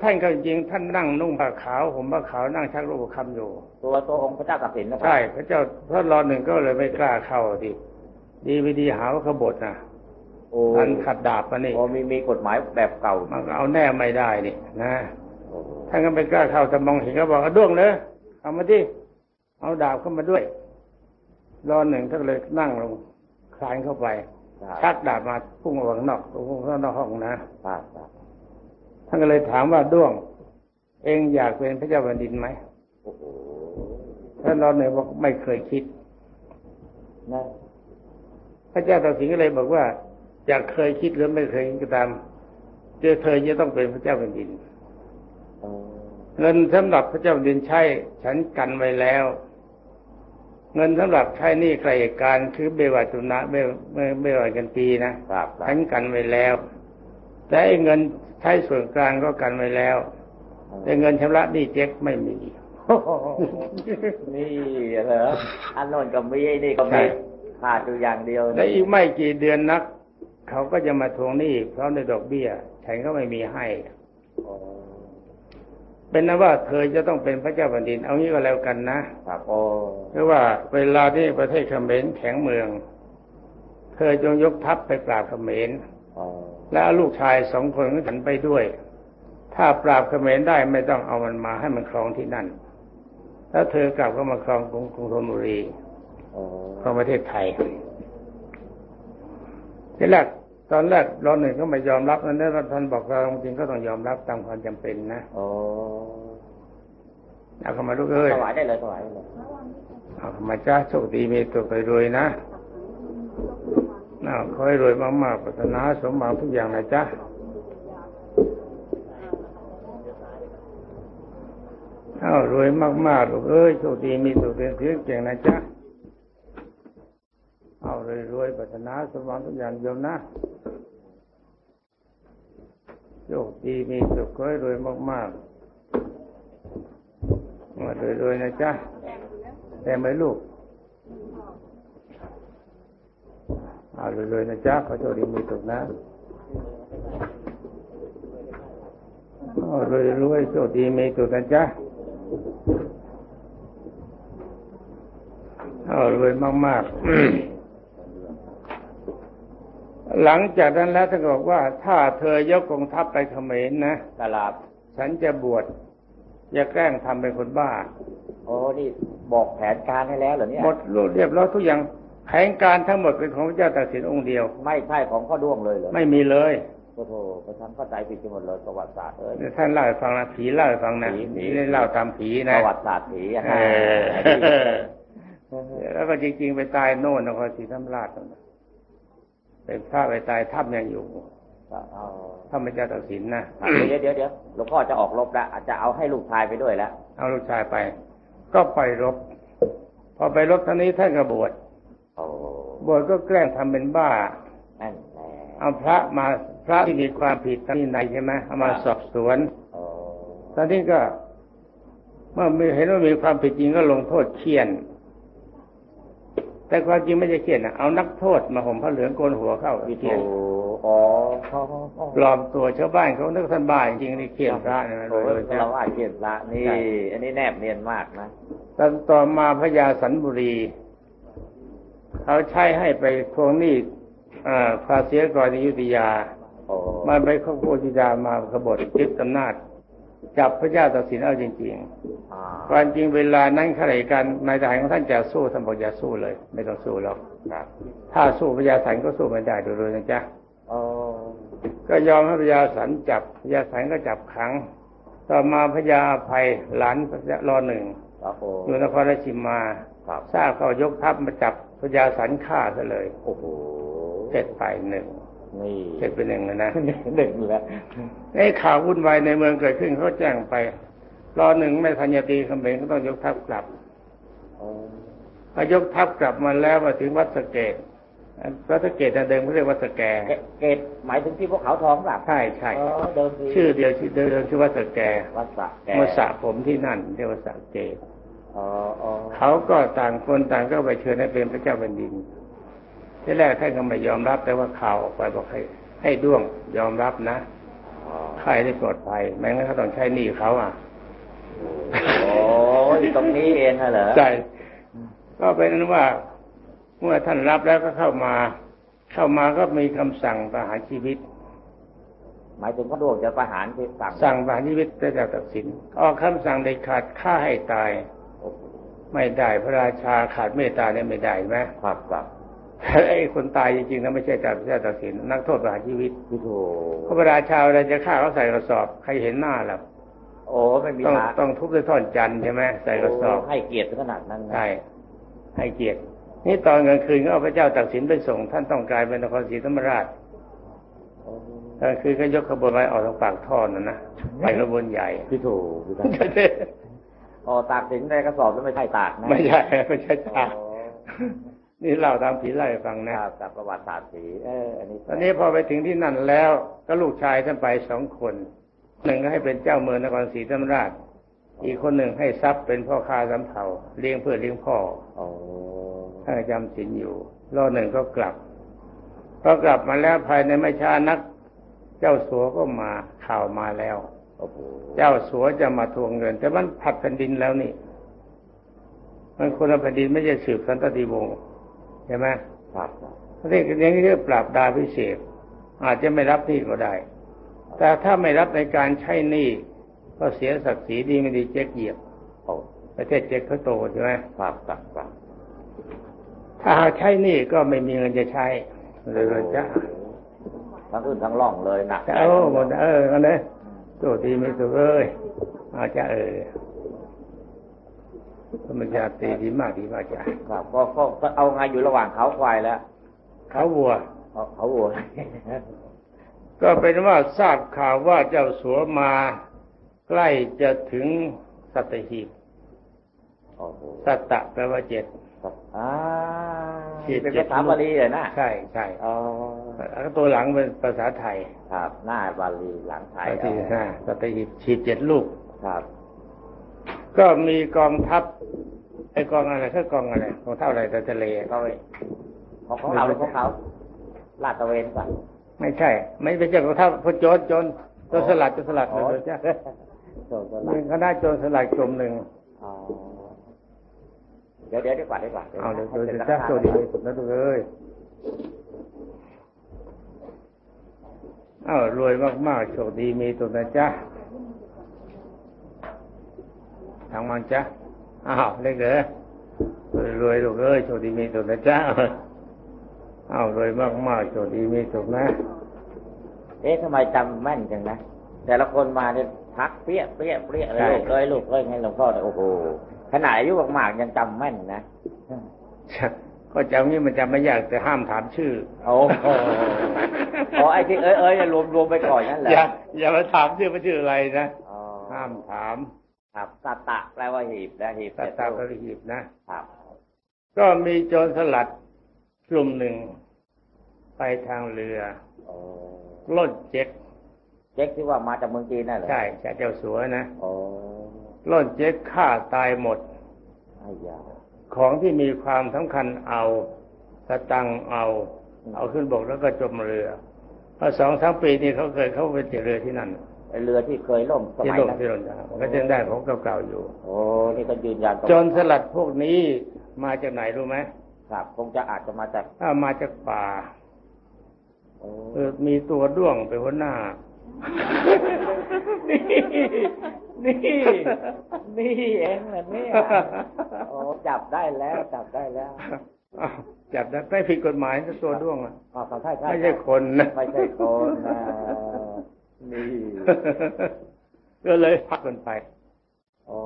ท่านก็จริงท่านนั่งนุ่งผ้าขาวผมผ้าขาวนั่งชักรูปคำอยู่ ตัวตัวองค์พระเจ้าตัดสินนะครับใช่พระเจ้าพระรอหนึ่งก็เลยไม่กล้าเข้าดิดีไม่ดีหาว่าขบฏนะโอ้ท่านขัดดาบมานี่โอ้มีมีกฎหมายแบบเก่ามันก็เอาแน่ไม่ได้นี่นะโอ้ท่านก็ไม่กล้าเข้าแต่มองเห็นก็บอกเอาด้วงเลยเอามาดิเอาดาบเข้ามาด้วยรอหนึ่งท่านก็เลยนั่งลงคลานเข้าไปชักดาบมาพุ่งออกข้างนอกพุ่งข้างนอกห้องนะครับครับ ท่านก็เลยถามว่าด้วง เองอยากเป็นพระเจ้าแผ่นดินไหมโอ้โหท่านรอหนึ่งบอกไม่เคยคิดนะพระเจ้าตากสินก็เลยบอกว่าอยากเคยคิดหรือไม่เคยคิดก็ตามเจอเธอจะต้องเป็นพระเจ้าแผ่นดินเออเงินสำหรับพระเจ้าแผ่นดินใช้ฉันกันไว้แล้ว เงินสำหรับใช้หนี่ไกลการคือเบวัตุนะเบเบเบวักันปีนะครับครัฉับนกันไว้แล้ว แต่ไอ้เงินใช้ส่วนกลางก็กันไว้แล้ว แต่เงินชำระหนี้เจ๊กไม่มีโอ้โหนี่เหรออันโน้นก็มีไอ้นี่ก็ใช่มีขาดอยู่อย่างเดียวและอีกไม่กี่เดือนนัก เขาก็จะมาทวงหนี้เพราะในดอกเบี้ยฉันก็ไม่มีให้โอ้เป็นนะว่าเธอจะต้องเป็นพระเจ้าแผ่นดิน เอางี้ก็แล้วกันนะครับโอ้เพราะว่าเวลาที่ประเทศเขมรแข็งเมือง เธอจงยกทัพไปปราบเขมรโอ้ และเอาลูกชายสองคนของฉันไปด้วย ถ้าปราบเขมรได้ไม่ต้องเอามันมาให้มันครองที่นั่นถ้าเธอกลับก็มาครองกรุงกรุงธนบุรีโอ้ครองประเทศไทยทีแรกตอนแรกรอหนึ่งก็ไม่ยอมรับนั้นแล้วท่านบอกเราจริงก็ต้องยอมรับตามความจำเป็นนะโอ้เอาเข้ามาลูกเอ้ยถวายได้เลยถวายได้เลยเอาเข้ามาจ้าโชคดีมีตัวไปรวยนะ น่าขอให้รวยมากๆปรารถนาสมหวังทุกอย่างนะจ๊ะเอารวยมากๆลูกเอ้ยโชคดีมีตัวเป็นเสียงเก่งนะจ๊ะเอารวยรวยๆปรารถนาสมหวังทุกอย่างโยมนะโชคดีมีสุขขอให้รวยมากๆมารวยๆนะจ๊ะแต่ไหมลูก เอารวยๆนะจ๊ะขอโชคดีมีสุขนะเอารวยๆโชคดีมีสุขนะจ๊ะเอารวยมากๆ หลังจากนั้นแล้วท่านก็บอกว่า ถ้าเธอยกกองทัพไปเขมรนะตลาดฉันจะบวชอย่าแกล้งทำเป็นคนบ้า โอ้นี่บอกแผนการให้แล้วเหรอเนี่ย หมดรูปเรียบร้อยทุกอย่าง แผนการทั้งหมดเป็นของพระเจ้าตากสินองค์เดียว ไม่ใช่ของพ่อด้วงเลยเหรอไม่มีเลยโอ้โหประทังเข้าใจผิดไปหมดเลยประวัติศาสตร์เอ้ยเดี๋ยวท่านเล่าให้ฟังนะผีเล่าให้ฟังนะผีผีผีได้เล่าตามผีปนะระวัติศาสตร์ผีอะเออแล้วก็จริงๆไปตายโน่นนครศรีธรรมราชนั่นน่ะเป็นพระไปตายถ้ำยังอยู่เอาถ้ำพระเจ้าตากสินนะเดี๋ยวเดี๋ยวเดี๋ยวหลวงพ่อจะออกรบแล้วอาจจะเอาให้ลูกชายไปด้วยแล้วเอาลูกชายไป ก็ไปรบ พอไปรบท่านี้ท่านก็บวชโอ้ บวชก็แกล้งทำเป็นบ้านั่นแหละเอาพระมาพระที่มีความผิดตามที่ไหนใช่ไหมเอามาสอบสวนโอ้ตอนนี้ก็ เมื่อมีเห็นว่ามีความผิดจริงก็ลงโทษเคี่ยน แต่ความจริงไม่ใช่เคี่ยนนะเอานักโทษมาห่มผ้าเหลืองโกนหัวเข้าพี่เคี่ยนอ๋อปลอมตัวชาวบ้านเขานึกท่านบ้าจริงๆนี่เคี่ยนพระนะโอ้โดยยเราว่าเกียรติละนี่ใช่อันนี้แนบเนียนมากนะตอนต่อมาพระยาสันบุรี เขาใช้ให้ไปทวงหนี้เอ่อภาษีกรในอยุธยาโอ้มันไปเข้าโคจิดามาขบฏยึดอำนาจจับพระเจ้าตัดสินเอาจริงอ่าๆความจริงเวลานั้นข้าราชการนายทหารของท่านจะสู้ท่านบอกอย่าสู้เลย ไม่ต้องสู้หรอกครับถ้าสู้พระยาสันก็สู้ไม่ได้โดยเลยนะจ๊ะโอ้ก็ยอมให้พระยาสันจับพระยาสันก็จับขัง ต่อมาพระยาอภัยหลานพระยารอหนึ่งโอ้โหอยู่นครราชสีมาครับทราบเขายกทัพมาจับ พระยาสันฆ่าซะเลย โอ้โหเสร็จไปหนึ่งนี่เสร็จไปหนึ่งเลยนะหนึ่งแล้วไอ้ข่าววุ่นวายในเมืองเกิดขึ้นเขาแจ้งไป รอหนึ่งไม่ทันยตีคำเบงก็ต้องยกทัพกลับโอ้พอยกทัพกลับมาแล้วมาถึงวัดสะเกดวัดสะเกดนะเดิมเขาเรียกวัดสแกเกเกตหมายถึงที่พวกเขาทองหลับใช่ใช่อ๋อเดิมทีชื่อเดียวชื่อเดิมชื่อวัดสแกวัดสระแกมาสระผมที่นั่นเรียกว่าสระเกดอ๋ออ๋อ เขาก็ต่างคนต่างก็ไปเชิญให้เป็นพระเจ้าแผ่นดินที่แรกท่านก็ไม่ยอมรับแต่ว่าข่าวออกไปบอกให้ ให้ด้วงยอมรับนะอ๋อค่ายได้ปลอดภัยไม่งั้นเขาต้องใช้หนี้เขาอะโอ้ยตรงนี้เองน่ะเหรอใช่ก็เป็นนั้นว่า เมื่อท่านรับแล้วก็เข้ามา เข้ามาก็มีคำสั่งประหารชีวิต หมายถึงพระดวงจะประหารที่สั่งสั่งประหารชีวิตได้จากตักสินออกคำสั่งเด็ดขาดฆ่าให้ตายโอ้โห ไม่ได้พระราชาขาดเมตตาเนี่ยไม่ได้ไหมครับครับไอ้คนตายจริงๆนะไม่ใช่จากพระเจ้าตักสินนักโทษประหารชีวิตพี่โถพระราชาเวลาจะฆ่าเขาใส่กระสอบใครเห็นหน้าล่ะโอ้ไม่มีต้องทางต้องทุบด้วยท่อนจันทร์ใช่ไหมใส่กระสอบโให้เกียรติถึงขนาดนั้นนะใช่ให้เกียรตินี่ตอนกลางคืนก็เอาพระเจ้าตักสินไปส่ง ท่านต้องกลายเป็นนครศรีธรรมราชโอ้กลางคืนก็ยกขบวนไปออกทางปากท่อนั่นนะไปขบวนใหญ่พี่โถพี่โถ อ๋อตากสินในกระสอบแล้วไม่ใช่ตากนะ ไม่ใช่ไม่ใช่ตาโอ้นี่เล่าตามผีไล่าให้ฟังคนะรับจากประวัติศาสตร์สีเอออันนี้ตอนนี้พอไปถึงที่นั่นแล้ว ก็ลูกชายท่านไปสองคน หนึ่งก็ให้เป็นเจ้าเมืองนครศรีธรรมราช อีกคนหนึ่งให้ทรัพย์เป็นพ่อค้าสำเภาเลี้ยงเพื่อเลี้ยงพ่อโอ้ท่านก็จำศีลอยู่รอบหนึ่งก็กลับพอกลับมาแล้วภายในไม่ช้านัก เจ้าสัวก็มาข่าวมาแล้วโอ้โห เจ้าสัวจะมาทวงเงิน แต่มันผัดแผ่นดินแล้วนี่ มันคนละแผ่นดินไม่ใช่สืบสันตติวงศ์ใช่ไหมครับครับเรียกอย่างนี้เรียกปราบดาพิเศษ อาจจะไม่รับหนี้ก็ได้ แต่ถ้าไม่รับในการใช้หนี้ก็เสียศักดิ์ศรีดีไม่ดีเจ๊กเหยียบโอ้ประเทศเจ๊กเขาโตใช่ไหมครับครับครับถ้าหากใช้หนี้ก็ไม่มีเงินจะใช้เลยเลยจ้ะทั้งขึ้นทั้งล่องเลยหนักจะเอาหมดเออกันเลย ตัวดีไม่ตัวเอ้ยอาจจะเออธรรมชาติดีมากดีมากจ้ะครับก็ก็ก็เอาไงอยู่ระหว่างเขาควายแล้ว เขาวัวเขาเขาวัว ก็เป็นว่าทราบข่าวว่าเจ้าสัวมาใกล้จะถึงสัตหีบโอ้โหสัตตะแปลว่าเจ็ดครับ อ่าขีดเป็นเจ็ภาษาบาลีเหรอนะใช่ใช่อ๋อแล้วตัวหลังเป็นภาษาไทย ครับ หน้าบาลีหลังไทยที่เอาห้าสัตหีบฉีดเจ็ดลูกครับ ก็มีกองทัพไอ้กองอะไรคือกองอะไรกองทัพอะไรแต่ทะเลเขาไปของของเราหรือของเขาลาดตระเวนป่ะไม่ใช่ ไม่ใช่กองทัพพลโจรโจรโจรสลัดโจรสลัดอ๋อเลยจ้ะโจรสลัมีดคณะโจรสลัดกลุ่มหนึ่งอ๋อเดี๋ยวเดี๋ยวดีกว่าดีกว่าเอาเดี๋ยวให้เดี๋ยวสร็จจ้าแล้วโชคดีที่สุดนะทุกเอ้ยอ้าวรวยมากๆโชคดีมีสุดนะจ๊ะทางมันจ๊ะอ้าวเล็กเหรอรวยๆลูกเอ้ยโชคดีมีสุดนะจ๊ะอ้าวรวยมากๆโชคดีมีสุดนะ เอ๊ะทำไมจำแม่นจังนะแต่ละคนมาเนี่ยทักเปี้ยเปี้ยเปี้ยเลยลูกเอ้ยลูกเอ้ยให้หลวงพ่อเนี่ยโอ้โห ขนาดอายุมากๆยังจำแม่นนะก็จำนี่มันจำไม่ยากแต่ห้ามถามชื่อโอ้โหอ๋อไอ้ที่เอ้ยเอ้ยรวมรวมไปก่อนนั่นแหละอย่าอย่ามาถามชื่อมันชื่ออะไรนะอ๋อห้ามถามครับสัตตะแปลว่าหีบนะหีบตัดเสร็จตาลูกพระหีบนะครับ ก็มีโจรสลัดกลุ่มหนึ่งไปทางเรือโอ้ปล้นเจ็ก เจ๊กที่ว่ามาจากเมืองจีนนั่นเหรอใช่จากเจ้าสัวนะโอ้ปล้นเจ็กฆ่าตายหมดไอ้ยาของที่มีความสำคัญเอาสตังค์เอาอืมเอาขึ้นบกแล้วก็จมเรือเพราะสองสามปีนี้เขาเคยเข้าไปติดเรือที่นั่นไอ้เรือที่เคยล่มสที่มัยล่มนั้นที่ล่มนะครับมันก็ยังได้ของเก่าๆอยู่ โอ้นี่ก็ยืนยันตรงโจรสลัดพวกนี้มาจากไหนรู้ไหมครับคงจะอาจจะมาจากถ้ามาจากป่าโอ้เออมีตัวด้วงเป็นหัวหน้า นี่ นี่ นี่เองเหรอเนี่ยโอ้จับได้แล้วจับได้แล้วอ้าวจับได้ไม่ผิดกฎหมายนะตัวด้วงอะอ๋อใช่ใช่ไม่ใช่คนนะไม่ใช่คนนะนี่ก็เลยพักกันไปโอ้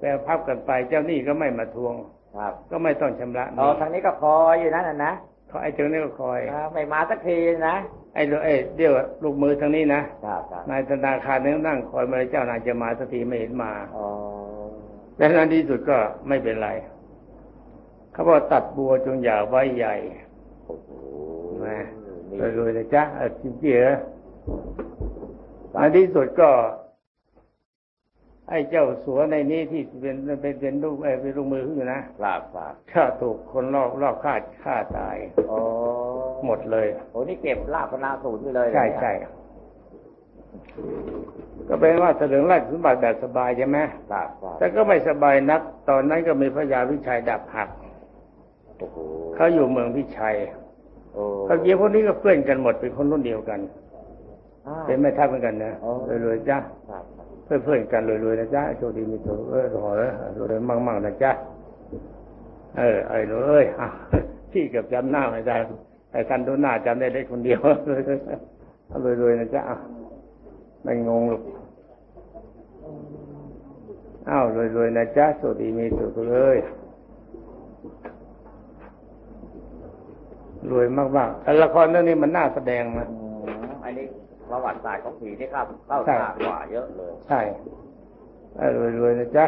แต่พักกันไป เจ้าหนี้ก็ไม่มาทวงครับ ก็ไม่ต้องชำระหอ๋อนี้ทางนี้ก็คอยอยู่นั่นน่ะนะเขาไอ้เจ้านี่ก็คอยอ่าไม่มาสักทีนะ ไอ้ลูกไอ้เดี๋ยวลูกมือทางนี้นะครับครับนายธนาคารนี่นั่งคอยเมื่อไรเจ้านายจะมาสักทีไม่เห็นมาอ๋อแต่ในที่สุดก็ไม่เป็นไร เขาบอกตัดบัวจงอย่าไว้ใหญ่โอ้โหแม่นี่รวยๆเลยจ้ะเออจริงๆเหรอในที่สุดก็ ไอ้เจ้าสัวในนี้ที่เป็นเป็นเป็นลูกเอ้ยเป็นลูกมือขึ้นอยู่นะครับครับข้าถูกคนรอบรอบฆ่าฆ่าตายโอ้ หมดเลยโอ้นี่เก็บลาบพนาสูตรไปเลย ใช่เนี่ยใช่ก็เป็นว่าเสนอราชสมบัติแบบสบายใช่ไหมครับครับแต่ก็ไม่สบายนัก ตอนนั้นก็มีพระยาวิชัยดับหักโอ้โหเขาอยู่เมืองพิชัยโอ้เขาเกี่ยวพวกนี้ก็เพื่อนกันหมดเป็นคนรุ่นเดียวกันอ่าเป็นแม่ทัพเหมือนกันนะอ๋อรวยๆจ้าครับครับเพื่อนเพื่อนๆกันรวยๆนะจ๊ะโชคดีมีตัวเออขอเลยรวยๆมั่งๆนะจ๊ะเออไอ้หนูเอ้ยอะพี่เกือบจำหน้าไม่ได้ ไอ้คันดูหน้าจำได้ได้คนเดียวเอารวยๆนะจ๊ะอะไม่งงหรอกอ้าวรวยๆนะจ๊ะโชคดีมีตัวเลยรวยมากๆแต่ละครเรื่องนี้มันน่าแสดงนะอืมอันนี้ประวัติศาสตร์ของผีที่เข้าเข้าใช่ตากว่าเยอะเลย ใช่เอารวยๆนะจ๊ะ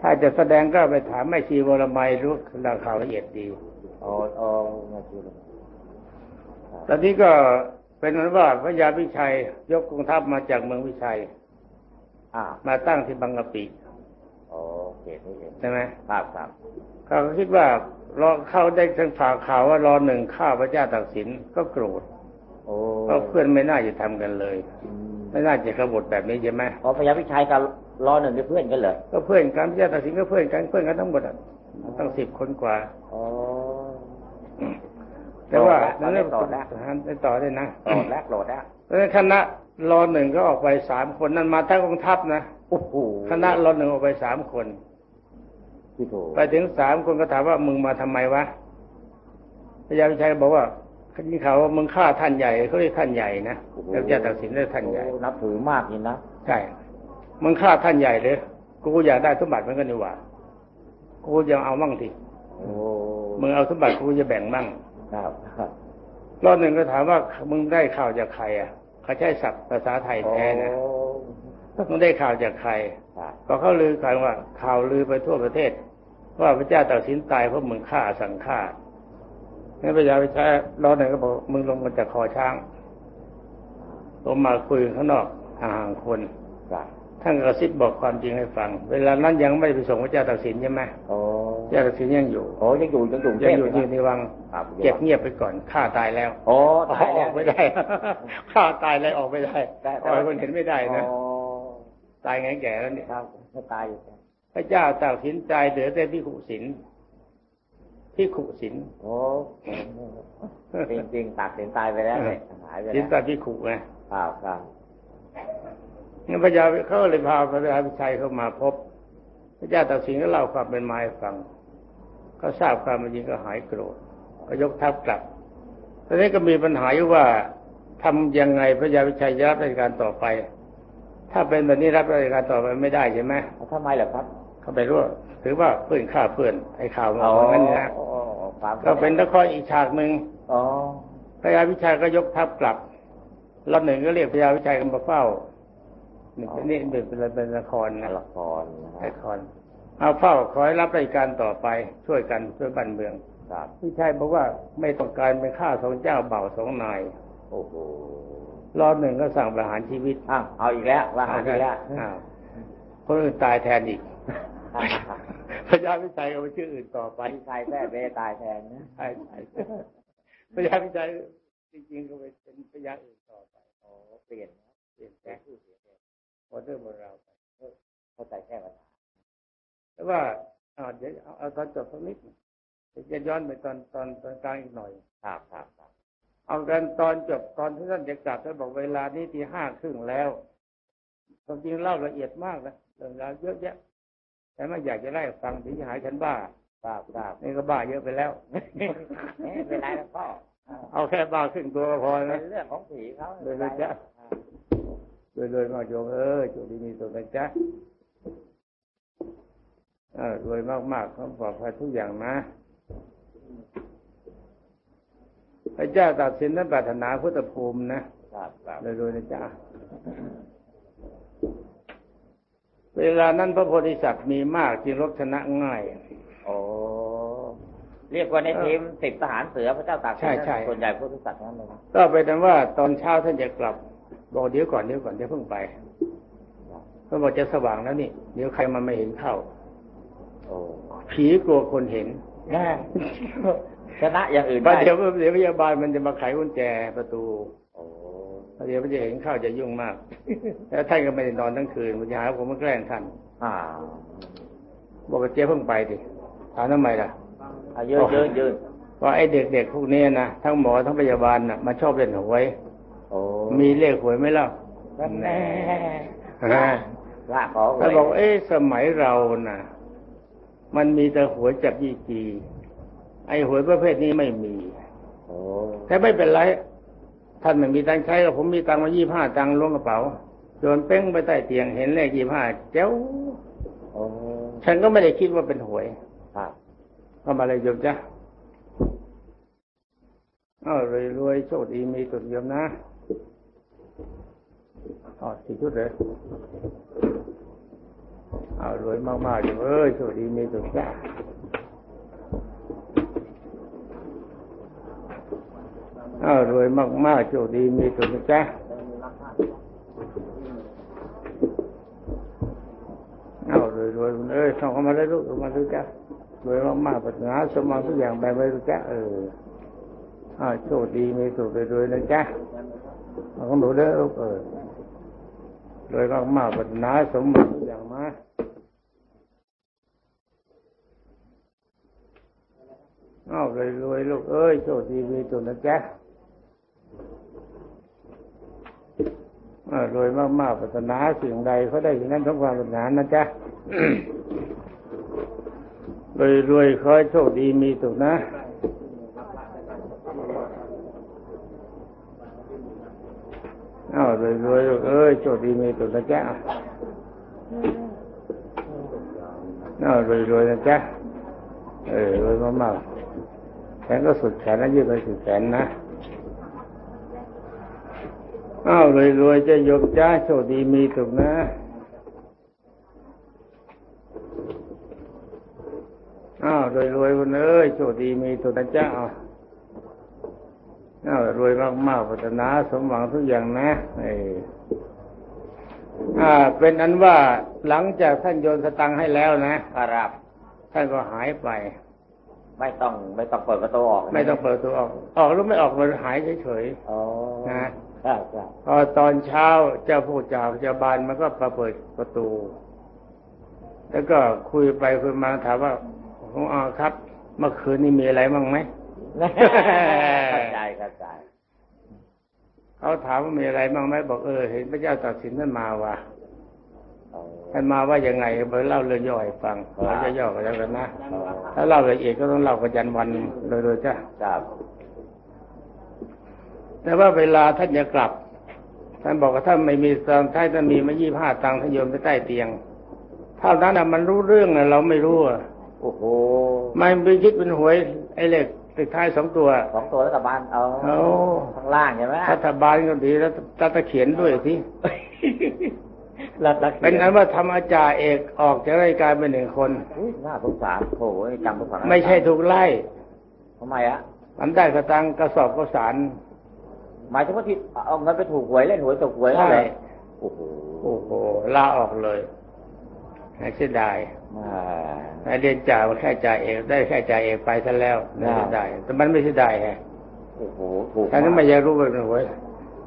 ถ้าจะแสดงก็ไปถามแม่ชีวรมัยรู้ราข่าวละเอียดดีโอ้โอ้มาดูเลยตอนนี้ก็เป็นนั้นว่าพระยาพิชัย ยกกองทัพมาจากเมืองพิชัย อ่า มาตั้งที่บางกะปิโอ้เขตนี้เองใช่ไหมครับครับเขาคิดว่ารอเข้าได้ทางฝ่าข่าวว่ารอหนึ่งฆ่าพระเจ้าตักสินก็โกรธเพราะเพื่อนไม่น่าจะทำกันเลย ไม่น่าจะขบฏแบบนี้ใช่ไหมอ๋อพญาพิชัยกับ รอหนึ่งเป็นเพื่อนกันเหรอก็เพื่อนกันพระเจ้าตักสินก็เพื่อนกันเพื่อนกันทั้งหมดอะตั้งสิบคนกว่าอ๋อแต่ว่าโกรธแล้วเรื่องโกรธแล้วได้ต่อได้นะโกรธแล้วโกรธแล้วเพราะฉะนั้นคณะรอหนึ่งก็ออกไปสามคนนั่นมาทั้งกองทัพนะโอ้โหคณะรอหนึ่งออกไปสามคนพี่โถไปถึงสามคนก็ถามว่ามึงมาทำไมวะพระยาวิชัยก็บอกว่าเขายินข่าวว่ามึงฆ่าท่านใหญ่เขาเรียกท่านใหญ่นะแล้วจะตัดสินเรื่องท่านใหญ่โอ้นับถือมากจริงนะใช่ มึงฆ่าท่านใหญ่เลยกูอยากได้สมบัติเหมือนกันดีกว่ากูยังเอามั่งทีโอ้มึงเอาสมบัติกูจะแบ่งมั่งครับครับรอบหนึ่งก็ถามว่ามึงได้ข่าวจากใคร อะ เขาใช้ศัพท์ภาษาไทยแท้นะโอ้มึงได้ข่าวจากใครครับก็เขาลือกันว่า ข่าวลือไปทั่วประเทศ ว่าพระเจ้าตากสินตายเพราะมึงฆ่าสั่งฆ่างั้นพระยาวิชัยรอบหนึ่งก็บอกมึงลงมาจากคอช้างลงมาคุยกันข้างนอกห่างๆคนครับ ท่านกระซิบบอกความจริงให้ฟัง เวลานั้นยังไม่ไปส่งพระเจ้าตากสินใช่ไหมโอ้พระเจ้าตากสินยังอยู่โอ้ยังอยู่ยังอยู่ยังอยู่เทที่พในวังครับเก็บเงียบไปก่อนฆ่าตายแล้วโอ้อตายแล้อวกไม่ได้ฆ่าตายแล้วออกไม่ได้ได้ปล่อยคนเห็นไม่ได้นะโอ้ตายไงแก่แล้วเนี่ยครับตายอยู่พระเจ้าตากสินใจเหลือแต่ที่ขุสินที่ขุสินโอ้จริงจริงๆตัดสินตายไปแล้วเลยหายไปสินแล้วตาที่ขุไงครับครับ งั้นพระยาเขาก็เลยพาพระยาพิชัยเข้ามาพบ พระเจ้าตากสินก็เล่าความเป็นมาให้ฟังเขาทราบความเป็นจริงก็หายโกรธก็ยกทัพกลับตอนนี้ก็มีปัญหาอยู่ว่าทำยังไงพระยาพิชัยจะรับราชการต่อไป ถ้าเป็นแบบนี้รับราชการต่อไปไม่ได้ใช่ไหมแล้วทำไมเหรอครับ เขาไปรู้ว่าถือว่าเพื่อนฆ่าเพื่อนไอ้ข่าวมันออกมางั้นนะโอ้ครับก็เป็นละครอีกฉากหนึ่งอ๋อพระยาวิชัยก็ยกทัพกลับรอบหนึ่งก็เรียกพระยาวิชัยกันมาเฝ้า นี่เป็นนี่เป็นเป็นเป็นละครนะละครนะฮะละครเอาเฝ้าขอให้รับราชการต่อไปช่วยกันช่วยบ้านเมืองครับวิชัยบอกว่าไม่ต้องการเป็นข้าสองเจ้าเบ่าวสองนาย โอ้โหรอบหนึ่งก็สั่งประหารชีวิตอ้าวเอาอีกแล้วว่าหาอีกแล้วอ้าวคนอื่นตายแทนอีกพระยาวิชัยก็ไปชื่ออื่นต่อไปไปชายแท้เบ้ตายแทนนะใช่ใช่พระยาพิชัยจริงๆก็เป็นพระยาอื่นต่อไปโอ้เปลี่ยนนะเปลี่ยนแปลแก้งชื่อเสียเอง พอเรื่องบนเราไปเข้าใจแค่ปัญหาแต่ว่าอ่าเดี๋ยวเอาเอาตอนจบสักนิดเดี๋ยวจะย้อนไปตอนตอนตอนกลางอีกหน่อยครับครับครับเอากันตอนจบตอนที่ท่านจะกลับท่านบอกเวลานี้ที่ห้าครึ่งแล้วความจริงเล่าละเอียดมากนะเรื่องราวเยอะแยะแต่ไม่อยากจะไล่ฟังถึงจะหายฉันบ้าครับครับนี่ก็บ้าเยอะไปแล้วไม่เป็นไรแล้วก็เอาแค่บ้าครึ่งตัวก็พอเป็นะนเรื่องของผีเขาเลยเลยจ้ะ โดยโดยมากโยมเออจุดีมีตัวนะจ๊ะเออรวยมากๆเขาบอกภัยทุกอย่างนะพระเจ้าตัดสินนั้นปรารถนาพุทธภูมินะครับครับโดยโดยนะจ๊ะเวลานั้นพระโพธิสัตว์มีมากจึงรบชนะง่ายโอ้เรียกว่าในทีมสิบทหารเสือพระเจ้าตากสินใช่ใช่ส่วนใหญ่ผู้ทุสัตว์ทั้งนั้นเลยนะก็ไปนนั้นว่าตอนเช้าท่านจะกลับ บอกเดี๋ยวก่อนเดี๋ยวก่อนเดี๋ยวเพิ่งไปเขาบอกจะสว่างแล้วนี่ เดี๋ยวใครมาไม่เห็นเข้าโอ้ผีกลัวคนเห็นแน่ชนะอย่างอื่นประได้เดี๋ยวเดี๋ยวพยาบาลมันจะมาไขกุญแจประตูโอ้เดี๋ยวพระจะเห็นเข้าจะยุ่งมาก แล้วท่านก็ไม่ได้นอนทั้งคืนมันจะหาว่าผมมาแกล้งท่านอ่าบอกว่าเจ๊เพิ่งไปดิถามทำไมล่ะเอายืนยืนยืนว่าไอ้เด็กๆพวกนี้นะทั้งหมอทั้งพยาบาลน่ะมาชอบเล่นหวยโอ้ มีเลขหวยไหมเล่าแน่ฮะละขอหวเขายบอกเอ๊ะสมัยเราน่ะ มันมีแต่หวยจับยี่จีไอ้หวยประเภทนี้ไม่มีโอ้แต่ไม่เป็นไร ท่านไม่มีตังค์ใช้ก็ผมมีตังค์มายี่ห้าตังค์ล้วงกระเป๋าโยนเป้งไปใต้เตียงเห็นเลขยี่ห้าเจ้าโอ้ฉันก็ไม่ได้คิดว่าเป็นหวยครับก็มาเลยโยมจ้ะ เอารวยรวยๆโชคดีมีสุดโยมนะ อ๋อสี่ชุดเลยเอารวยมากๆโยมเอ้ยโชคดีมีสุดจ้ะเอารวยมากๆโชคดีมีสุดนะจ้ะเอารวยรวยเอ้ยส่งเข้ามาเลยลูกเข้ามาเลยจ้ะรวยมากๆปัญหาสมบัติทุกอย่างไปไม่รู้จักเอออ่าโชคดีมีสุขรวยๆนะจ๊ะเอา ของหนูเด้อลูกเออรวยมากๆปัญหาสมบัติอย่างมาเอารวยลูกเอ้ยโชคดีมีสุขนะจ๊ะอ่ารวยมากๆปัญหาสิ่งใดเขาได้สิ่งนั้นทั้งความปัญหานะจ๊ะรวยรวยๆขอให้โชคดีมีสุขนะ อ้าว รวยรวยๆลูกเอ้ยโชคดีมีสุขนะจ๊ะอ้าวรวยรวยๆนะจ๊ะเออรวยมากๆแขนก็สุดแขนนะยืดไปสุดแขนนะอ้าวรวยรวยๆจะยมจ้าโชคดีมีสุขนะอ้าวรวยรวยๆคนเอ้ยโชคดีมีสุขนะจ๊ะ อ้าวอ้าวรวยมากๆพัฒนาสมหวังทุกอย่างนะเอออ่า เป็นอันว่าหลังจากท่านโยนสตังค์ให้แล้วนะครับท่านก็หายไป ไม่ต้อง ไม่ต้องเปิดประตูออก ไม่ต้องเปิดตัวออก ออกหรือไม่ออกมันหายเฉยโอ้นะครับครับๆพอตอนเช้าเจ้าผู้จากเจ้าบานมันก็มาเปิดประตู แล้วก็คุยไปคุยมาถามว่าผมอ๋อครับ เมื่อคืนนี้มีอะไรบ้างไหม เข้าใจเข้าใจเขาถามว่ามีอะไรบ้างไหมบอกเออเห็นพระเจ้าตัดสินท่านมาว่ะโอ้ท่านมาว่ายังไงเบอเล่าเรื่องย่อให้ฟังครับเราจะย่อกันแล้วกันนะโอ้ถ้าเล่าละเอียดก็ต้องเล่ากันยันวันโดยโดยจ้าครับแต่ว่าเวลาท่านจะกลับ ท่านบอกว่าถ้าไม่มีตังค์ถ้าท่านมีมายี่ห้าตังค์ท่านโยนไปใต้เตียงเท่านั้นนะมันรู้เรื่องอะเราไม่รู้อะโอ้โหมันไปคิดเป็นหวยไอ้เลข ติดท้ายสองตัวสองตัวรัฐบาลเอาเอาข้างล่างใช่ไหมรัฐบาลก็ดีแล้วรัฐเขียนด้วยสิรัฐเป็นนั้นว่าทำอาจารย์เอกออกจากรายการเป็นหนึ่งคนอุ๊ยน่าสงสารโอ้ยจำทุกฝั่งไม่ใช่ถูกไล่ทำไมอะมันได้กระตังกระสอบกระสารหมายถึงว่าที่เอาเงินไปถูกหวยเล่นหวยตกหวยนั่นใช่เลยโอ้โหโอ้โหลาออกเลย เสียดายอ่าไอ้เรียนจ่ามาแค่จ่าเอกได้แค่จ่าเอกไปซะแล้วไม่เสียดายแต่มันไม่เสียดายไงโอ้โหถูกท่านนั้นไม่อยากรู้ว่าเป็นหวย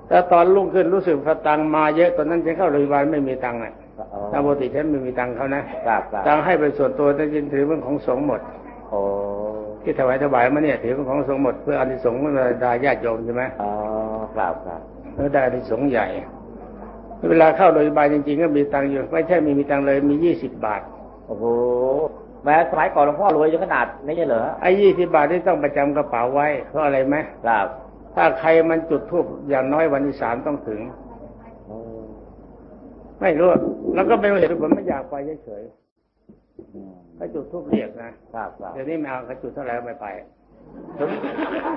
แต่ตอนรุ่งขึ้นรู้สึกพตังค์มาเยอะตอนนั้นฉันเข้าโรงพยาบาลไม่มีตังค์อะอ๋อถ้าปกติฉันไม่มีตังค์เขานะครับครับตังค์ให้เป็นส่วนตัวแต่ยินถือเป็นของสงฆ์หมดโอ้ที่ถวายถวายมาเนี่ยถือเป็นของสงฆ์หมดเพื่ออานิสงส์มาดาญาติโยมใช่ไหมอ๋อครับครับแล้วได้อานิสงส์ใหญ่ เวลาเข้าโรงพยาบาลจริงๆก็มีตังค์อยู่ไม่ใช่ไม่มีตังค์เลยมียี่สิบบาท โอ้โหแม้สมัยก่อนหลวงพ่อรวยจนขนาดนี้เหรอไอ้ยี่สิบบาทนี่ต้องประจำกระเป๋าไว้เพราะอะไรไหมครับ ถ้าใครมันจุดทูบอย่างน้อยวันที่สามต้องถึงโอ้ไม่รู้ แล้วก็ไม่รู้เหตุผลไม่อยากไปเฉยอืมๆก็จุดทูบเรียกนะครับครับเดี๋ยวนี้ไม่เอาเขาจุดเท่าไหร่ก็ไม่ไป ถึง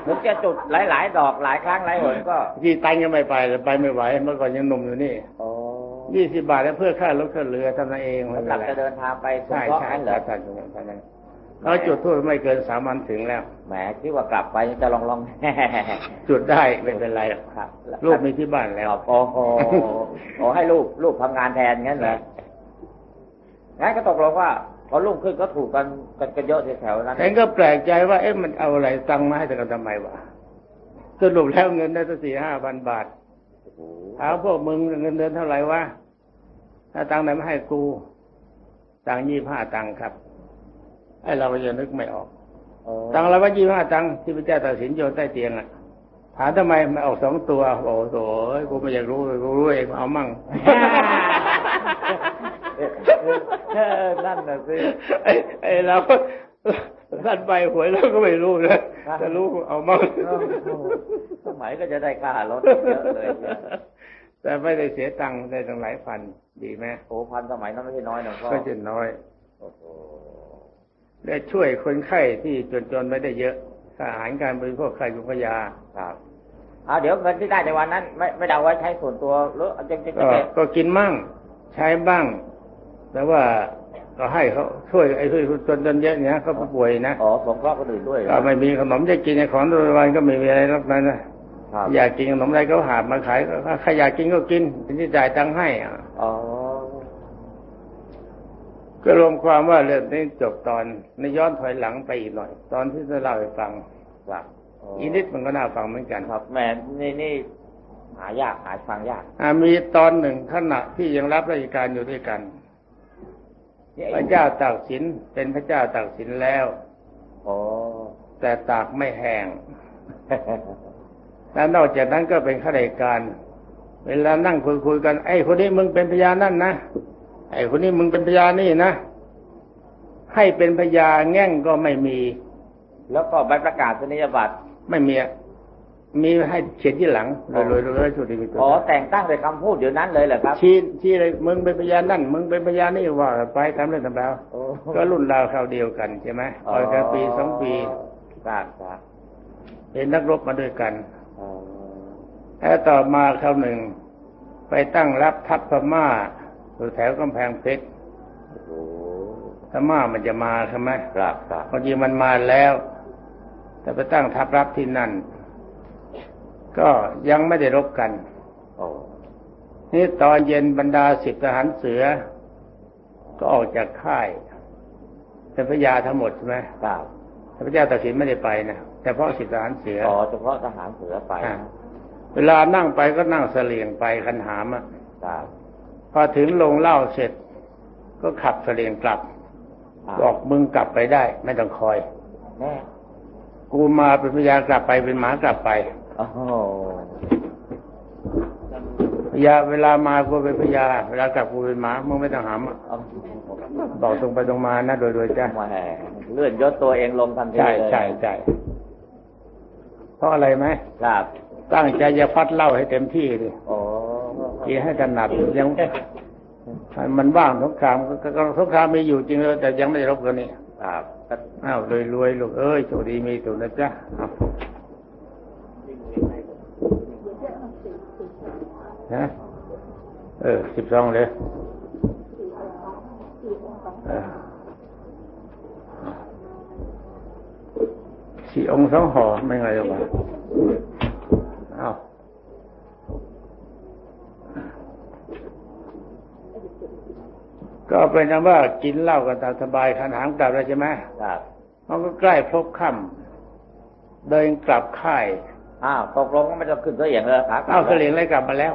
ถึงจะจุดหลายๆดอกหลายครั้งหลายหนก็ที่ตังค์ยังไม่ไปเลยไปไม่ไหวเมื่อก่อนยังหนุ่มอยู่นี่โอ้ยี่สิบบาทแล้วเพื่อค่ารถค่าเรือทำนั่นเองไม่สำหเป็รับนไรจะเดินทางไปสงใช่เคราะห์ใช่นั่นเหรใช่อใช่ใช่ใช่เขาจุดทูบไม่เกินสามวันถึงแล้วแหมคิดว่ากลับไปจะลองลองจุดได้ไม่เป็นไรหรอกครับลูกมีที่บ้านแล้วโอ้โหโอ้ให้ลูกลูกทำงานแทนงั้นเหรองั้นก็ตกลงว่า พอรุ่งขึ้นก็ถูกกันกันกันเยอะแถวๆนั้นฉันก็แปลกใจว่าเอ๊ะมันเอาอะไรตังค์มาให้แต่กันทำไมวะสรุปแล้วเงินได้ตั้งสี่ห้าพันบาทโอ้โหถามพวกมึงเงินเดือนเท่าไหร่วะถ้าตังค์ไหนไม่ให้กูตังยี่ห้าตังค์ครับไอ้เราก็ยังนึกไม่ออกโอ้ตังค์เราว่ายี่ห้าตังค์ที่พระเจ้าตัดสินโยนใต้เตียงอะถามทำไมไม่ออกสองตัวโอ้โหกูไม่อยากรู้เลยกูรู้เองเอามั่งเออ นั่นน่ะสิไอ้ไอ้เราก็ท่านไปหวยเราก็ไม่รู้นะจะรู้เอามั่งโอ้โหสมัยก็จะได้ค่ารถเยอะเลยเนี่ยแต่ไม่ได้เสียตังค์ได้ตั้งหลายพัน ดีไหมโอ้พันสมัยนั้นไม่ใช่น้อยนะพ่อก็จะน้อยโอ้โหได้ช่วยคนไข้ที่จนๆไม่ได้เยอะค่าอาหารการบริโภคค่ายุงยาครับอ่าเดี๋ยวเงินที่ได้ในวันนั้น ไม่ไม่ได้เอาไว้ใช้ส่วนตัวหรือเอาจะจะก็จะเก็บก็กินมั่ง ใช้บ้าง แต่ว่าก็ให้เขาช่วยไอ้ที่จนๆเยอะเนี่ยเขาป่วยนะอ๋อสงเคราะห์คนอื่นด้วยเหรก็อไม่มีขนมจะกินในของโรงพยาบาลก็ไม่มีอะไรรับนั้นนะครับอยากกินขนมอะไรก็หามาขายก็ใครอยากกินก็กินเป็นที่จ่ายตังค์ให้อะอ๋อก็รวมความว่าเรื่องนี้จบตอนในย้อนถอยหลังไปอีกหน่อย ตอนที่จะเล่าให้ฟังครับอีกนิดมันก็น่าฟังเหมือนกันครับแหมนี่นี่หายากหาฟังยากอ่ามีตอนหนึ่งขณะที่ยังรับราชการอยู่ด้วยกันนี่ พไอ้ระเจ้าตากสินเป็นพระเจ้าตากสินแล้วอ๋อแต่ตากไม่แห้งแล้วนอกจากนั้นก็เป็นข้าราชการ เวลานั่งคุยคุยๆกัน ไอ้คนนี้มึงเป็นพยานนั่นนะ ไอ้คนนี้มึงเป็นพยานนี่นะ ให้เป็นพยานแง่งก็ไม่มี แล้วก็ใบประกาศนียบัตรไม่มีอะ มีให้เขียนที่หลังโดยโดยโดยสุดที่มีตัวอ๋อแต่งตั้งโดยคำพูดเดี๋ยวนั้นเลยเหรอครับ ชี้ชี้เลยมึงเป็นพยานนั่น มึงเป็นพยานนี่ว่าไปตามเรื่องตามราวโอ้ก็รุ่นราวคราวเดียวกันใช่ไหมพอกันปีสองปีครับครับเป็นนักรบมาด้วยกันอ๋อแล้วต่อมาคราวหนึ่ง ไปตั้งรับทัพพม่าอยู่แถวกำแพงเพชรโอ้โหพม่ามันจะมาใช่ไหมครับครับพอดีมันมาแล้วแต่ไปตั้งทัพรับที่นั่น ก็ยังไม่ได้รบกันโอ้นี่ตอนเย็นบรรดาสิบทหารเสือ ก็ออกจากค่ายเป็นพระยาทั้งหมดใช่ไหมครับแต่พระเจ้าตากสินไม่ได้ไปนะแต่เพราะสิบทหารเสืออ๋อเฉพาะทหารเสือไปอ่าเวลานั่งไปก็นั่งเสลียงไปคันหามอะครับพอถึงลงเหล่าเสร็จ ก็ขับเสลียงกลับบอกมึงกลับไปได้ ไม่ต้องคอยแน่กูมาเป็นพญากลับไปเป็นหมากลับไป โอ้โหพญาเวลามากูเป็นพญาเวลากลับกูเป็นหมามึงไม่ต้องหามอะเอาบอกตรงไปตรงมานะโดยโดยจ้ะแหมเลื่อนยศตัวเองลงทันทีใช่เลยใช่ใช่เพราะอะไรไหมครับตั้งใจจะพัดเหล่าให้เต็มที่ดิโอ้กินให้ถนัดยังมันว่างสงครามก็ก็สงครามมีอยู่จริงเลยแต่ยังไม่ได้รบกันนี่ครับก็อ้าวรวยรวยๆลูกเอ้ยโชคดีมีสุขนะจ๊ะ อ้าวฮะเออสิบสองเลยเออสี่องค์สองห่อไม่ไงหรอกวะอ้าวก็เป็นนั้นว่ากินเหล้ากันตามสบายขันหามกลับแล้วใช่ไหมครับมันก็ใกล้พบค่ำเดินกลับค่ายอ้าวตกลงก็ไม่ต้องขึ้นตัวเองเลยครับเอาเสลียงไล่กลับมาแล้ว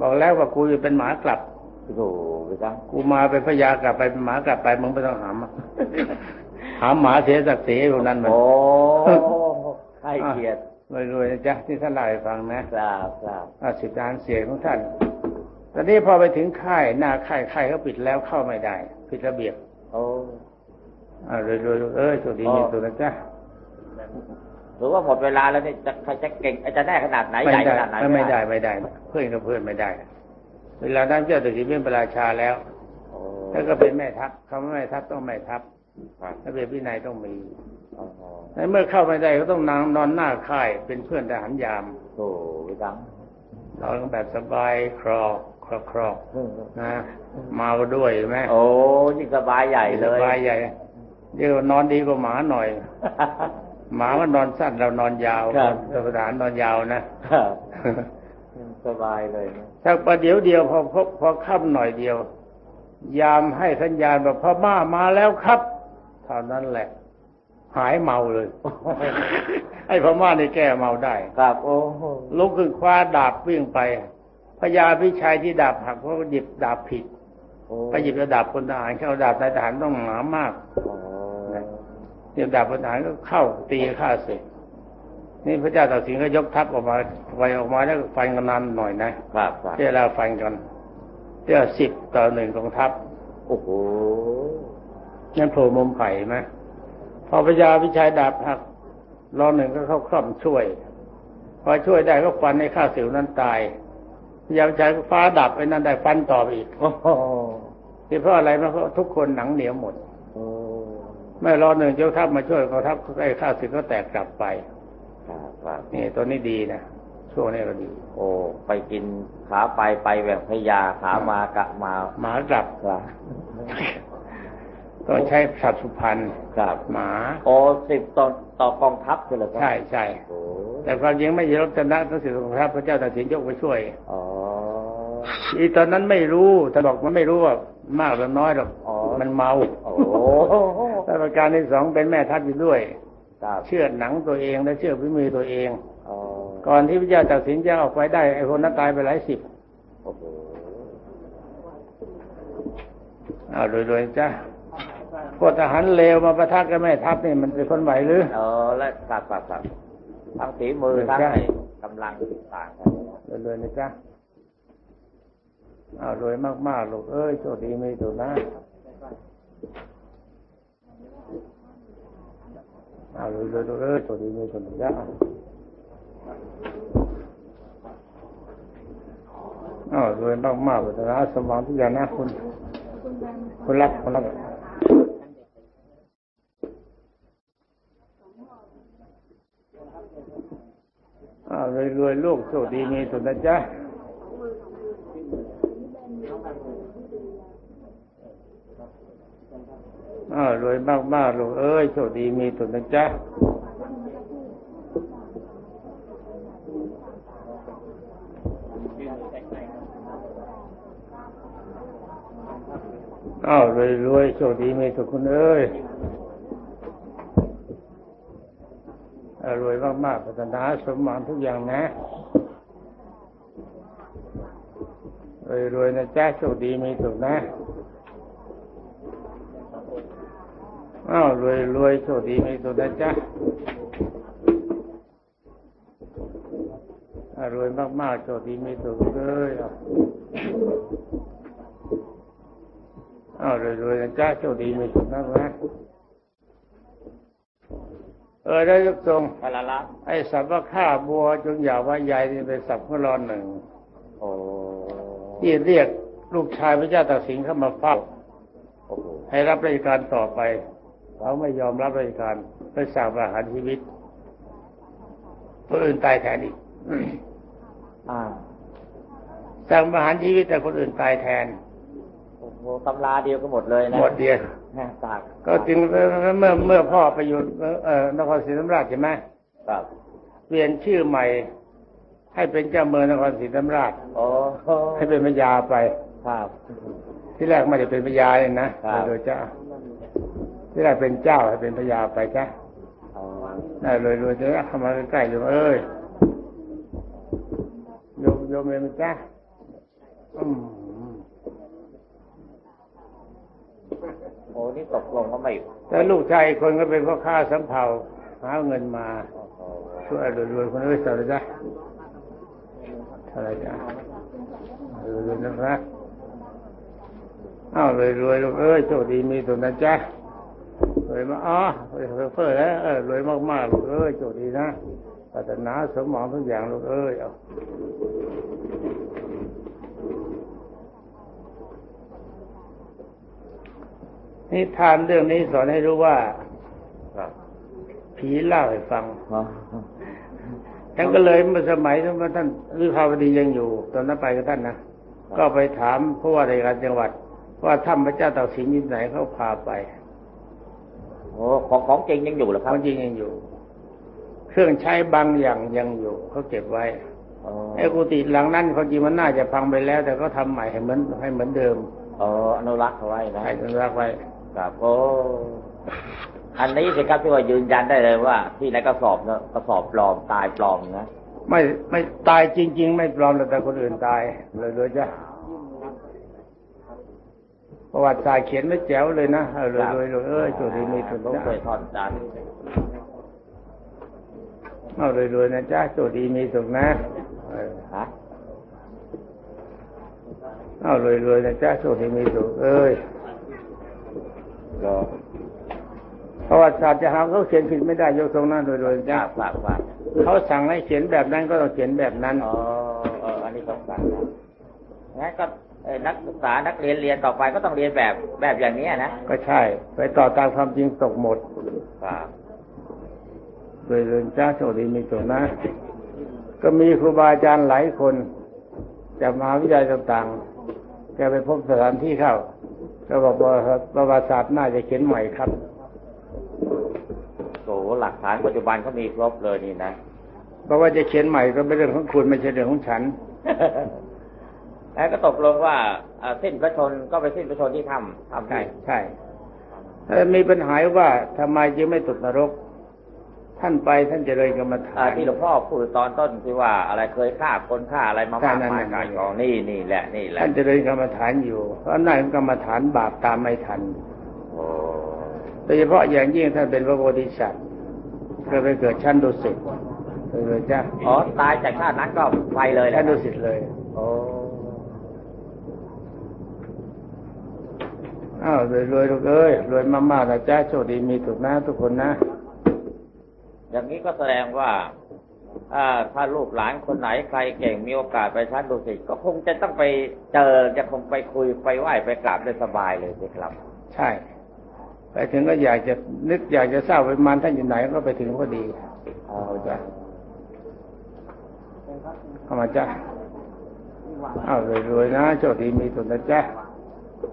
บอกแล้วว่ากูจะเป็นหมากลับโอ้โหไปจังกูมาเป็นพญากลับไปเป็นหมากลับไปมึงไม่ต้องหามอะหามหมาเสียศักดิ์ศรีพวกนั้นมันโอ้ให้เกียรติรวยๆนะจ๊ะที่ท่านเล่าให้ฟังนะครับครับอาสิทธิานเสียงของท่านตอนนี้พอไปถึงค่ายหน้าค่ายค่ายเขาปิดแล้วเข้าไม่ได้ผิดระเบียบโอ้อ่ารวยๆเอ้ยสวัสดีมีสุขนะจ๊ะ หรือว่าหมดเวลาแล้วนี่จะใครจะเก่งจะได้ขนาดไหนไม่ใหญ่ได้ขนาดไหนไม่ได้ไม่ได้ เพื่อนกับเพื่อนไม่ได้ เวลานั้นเจ้าตากสินเป็นประราชาแล้วโอ้แล้วก็เป็นแม่ทัพคำว่าแม่ทัพต้องแม่ทัพครับระเบียบวินัยต้องมีโอ้โหในเมื่อเข้าไม่ได้ก็ต้องนางนอนหน้าค่ายเป็นเพื่อนทหารยามโอ้ไปจังนอนแบบสบายครอกครอกครอกนะเมาด้วยเห็นไหมโอ้ยิ่งสบายใหญ่เลสยบายใหญ่เดี๋ยวนอนดีกว่าหมาหน่อย หมามันนอนสั้นเรานอนยาวครับแต่ทหารนอนยาวนะสบายเลยนะถ้าประเดี๋ยวเดียวพอพบพอค่ำหน่อยเดียว ยามให้สัญญาณว่าพม่ามาแล้วครับเท่านั้นแหละพหายเมาเลยไอ้พม่านี่แก้เมาได้ครับโอ้โหลุกขึ้นคว้าดาบวิ่งไปพญาพิชัยที่ดาบหักเพราะหยิบดาบผิดโอ้ไปหยิบดาบพลทหารเข้าดาบนายทหารต้องหนามาก โอ้หยิบดาบพลทหารก็เข้าตีฆ่าศึกนี่พระเจ้าตากสินก็ยกทัพออกมาไปออกมาแล้วก็ฟันกันนานหน่อยนะครับครับเจ้าเราฟันกันเจ้าสิบต่อหนึ่งกองทัพโอ้โหนั่นโผล่มุมไผ่ไหมพอพญาพิชัยดาบหักรอหนึ่งก็เข้าคร่อมช่วย พอช่วยได้ก็ฟันให้ข้าศึกนั้นตายพญาพิชัยก็ฟ้าดับไอ้นั่นได้ฟันต่อไปอีกโอ้โหที่เพราะอะไรนะเพราะทุกคนหนังเหนียวหมด โอ้เมื่อรอหนึ่งเจ้าทัพมาช่วยกองทัพไอ้ข้าศึกก็แตกกลับไปครับครับนี่ตัวนี้ดีนะช่วงนี้ก็ดี โอ้ไปกินขาไปไปแบบพญาขามากะมาหมากลับครับต้องใช้สัตว์สุพรรณครับหมาโอ้สิบต่อต่อกองทัพเลยเหรอครับใช่ใช่โอ้แต่ความจริงไม่ใช่รบชนะต้องเสียกองทัพพระเจ้าตากสินยกไปช่วยอ๋ออีตอนนั้นไม่รู้แต่บอกมันไม่รู้ว่ามากหรือน้อยหรอกอ๋อมันเมาโอ้ แล้วประการที่สองเป็นแม่ทัพอยู่ด้วยครับเชื่อหนังตัวเองและเชื่อพิมือตัวเองอ๋อก่อนที่พระเจ้าตากสินจะออกไปได้ไอ้คนนั้นตายไปหลายสิบโอ้โหอ้าวรวยๆจ้ะพวกทหารเลวมาประทักกับแม่ทัพนี่มันเป็นคนไหวหรือเออและครับครับครับทั้งฝีมือทั้งใช่ไอ้กำลังต่างกันรวยๆนะจ๊ะอ้าวรวยมากๆลูกเอ้ยโชคดีมีสุขนะ อ้าวรวยๆลูกเอ้ยโชคดีมีสุขนะจ๊ะอ้าวรวยมากๆพัฒนาสมหวังทุกอย่างนะคุณคุณรับคุณรับอ้าวรวยๆลูกโชคดีมีสุขนะจ๊ะ อ้าวรวยมากๆลูกเอ้ยโชคดีมีสุขนะจ๊ะอ้าวรวยรวยโชคดีมีสุขคุณเอ้ยอรวยมากๆพัฒนาสมหวังทุกอย่างนะรวยรวยนะจ๊ะโชคดีมีสุขนะ อ้าวรวยรวยโชคดีมีสุขนะจ๊ะอ่ารวยมากๆโชคดีมีสุขเลยอะอ้าวรวยรวยนะจ๊ะโชคดีมีสุขนะนะเออได้ยกทรงพละละไอ้สัพพะข้าบัวจงอย่าว่าใหญ่นี่เป็นสัพพะรอนหนึ่งโอ้ที่เรียกลูกชายพระเจ้าตากสินเข้ามาเฝ้าโอ้โหให้รับราชการต่อไป เขาไม่ยอมรับราชการไปสั่งประหารชีวิตคนอื่นตายแทนอีกอ่าสั่งประหารชีวิตแต่คนอื่นตายแทนโอ้โหตำราเดียวก็หมดเลยนะหมดเดียวแม่ตากก็จึงเมื่อเมื่อพ่อไปอยู่เอ่อนครศรีธรรมราชใช่ไหมครับเปลี่ยนชื่อใหม่ ให้เป็นเจ้าเมืองนครศรีธรรมราชโอ้โหให้เป็นพญาไป ครับ ที่แรกไม่ได้เป็นพญาเลยนะครับโดยเจ้า ที่แรกเป็นเจ้าให้เป็นพญาไปจ้ะอ๋อได้เลยรวยจะเข้ามาใกล้ๆอยู่เอ้ยโยมโยมเลยมั้ยจ้ะอืมโอ้นี่ตกลงก็ไม่แต่ลูกชายอีกคนก็เป็นพ่อค้าสำเภาหาเงินมาโอ้โหช่วยรวยๆคนเอ้ยเท่าไหรจ้ะเท่าไหรจ้ะรวยๆนะครับอ้าวรวยๆลูกเอ้ยโชคดีมีสุขนะจ๊ะ รวยมาอ๋อรวยเฟ้อแล้วเออรวยมากๆลูกเอ้ยโชคดีนะปรารถนาสมหวังทุกอย่างลูกเอ้ยเอานิทานเรื่องนี้สอนให้รู้ว่าผีเล่าให้ฟังอ๋อฉันก็เลยเมื่อสมัยที่ท่านวิภาวดียังอยู่ ตอนนั้นไปกับท่านนะก็ไปถามผู้ว่าราชการจังหวัด ว่าถ้ำพระเจ้าตากสินอยู่ไหนเขาพาไป โอ้ของของจริงยังอยู่เหรอคครับวามจริงยังอยู่ เครื่องใช้บางอย่างยังอยู่เขาเก็บไว้อ๋อไอ้กุฏิหลังนั้นความจริงมันน่าจะพังไปแล้ว แต่ก็ทำใหม่ให้เหมือนให้เหมือนเดิมอ๋ออนุรักษ์เอาไว้นะให้อนุรักษ์ไว้ครับโอ้อันนี้สิครับที่ว่ายืนยันได้เลยว่า ที่ในกระสอบเนอะกระสอบปลอมตายปลอมนะไม่ไม่ตายจริง ๆ ไม่ปลอมแต่คนอื่นตายเลยเลยจ้ะ ประวัติศาสตร์เขียนไม่แจ๋วเลยนะเออเลยเลยเลยเอ้ยโจดีมีสุดผมจ้ะเคยทอดจานเอาเลยเลยนะจ้าโจดีมีสุขนะเออฮะเอาเลยเลยนะจ้าโจดีมีสุขเอ้ยรอประวัติศาสตร์จะหาเขาเขียนผิดไม่ได้ยกทรงหน้าโดยโดยจ้าจ้าฝากฝากเขาสั่งให้เขียนแบบนั้นก็ต้องเขียนแบบนั้นอ๋อเอออันนี้ต้องฝากนะงั้นก็เอ่อ นักศึกษานักเรียนเรียนต่อไปก็ต้องเรียนแบบแบบอย่างนี้นะก็ใช่ ไปต่อตามความจริงตกหมดครับโดยเรียนจ้าโชคดีมีสุขนะ ก็มีครูบาอาจารย์หลายคนจากมหาวิทยาลัยต่างๆแกไปพบสถานที่เข้าก็บอกว่าประวัติศาสตร์น่าจะเขียนใหม่ครับโอ้โหหลักฐานปัจจุบันเขามีครบเลยนี่นะเพราะว่าจะเขียนใหม่ก็เป็นเรื่องของคุณไม่ใช่เรื่องของฉัน แล้วก็ตกลงว่าเอ่อสิ้นพระชนม์ก็ไปสิ้นพระชนม์ที่ถ้ำถ้ำใช่ที่ใช่แล้วมีปัญหาว่าทำไมจึงไม่ตกนรก ท่านไปท่านเจริญกรรมฐาอ่านที่หลวงพ่อพูดตอนต้นที่ว่าอะไรเคยฆ่าคนฆ่าอะไรมามากใช่นั่นมายนั่นกายกองนี่นี่แหละนี่แหละท่านเจริญกรรมฐานอยู่เพราะนั่นกรรมฐานบาปตามไม่ทันโอ้โดยเฉพาะอย่างยิ่งท่านเป็นพระโพธิสัตว์ก็ไปเกิดชั้นดุสิตเลยจ้าอ๋อตายจากชาตินั้นก็ไปเลยนะชั้นดุสิตเลยโอ้ อ้าวรวยรวยลูกเอ้ยรวยมากๆนะจ้าโชคดีมีถูกนะทุกคนนะ อย่างนี้ก็แสดงว่าอ่าถ้าลูกหลานคนไหนใครเก่งมีโอกาสไปชั้นดุสิตก็คงจะต้องไปเจอจะคงไปคุยไปไหว้ไปกราบได้สบายเลยสิครับ ใช่ไปถึงก็อยากจะนึกอยากจะทราบวิมานท่านอยู่ไหนก็ไปถึงพอดีเอาจ้ะเข้ามาจ้าอ้าวรวยรวยนะโชคดีมีถูกนะจ้า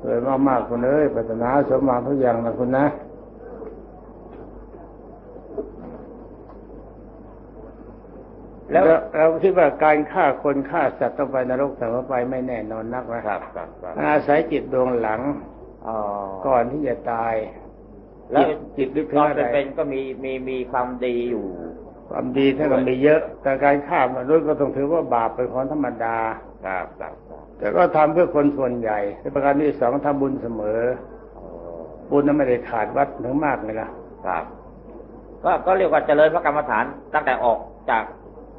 รวยมากๆคนเอ้ยปรารถนาสมหวังทุกอย่างนะคุณนะแล้วเราคิดว่าการฆ่าคนฆ่าสัตว์ต้องไปนรกแต่ว่าไปไม่แน่นอนนักนะครับครับครับอาศัยจิตดวงหลังอ๋อก่อนที่จะตาย แล้วจิตจิตลึกตถึงอนอะไรเป็นๆก็มีมีมีความดีอยู่ ความดีถ้ามันมีเยอะ แต่การฆ่ามนุษย์ก็ต้องถือว่าบาปเป็นของธรรมดาครับครับครับ แต่ก็ทำเพื่อคนส่วนใหญ่ในประการที่สองทำบุญเสมออ๋อบุญนั้นไม่ได้ขาดวัดถึงมากเลยนะครับก็ก็เรียกว่าเจริญพระกรรมฐานตั้งแต่ออกจาก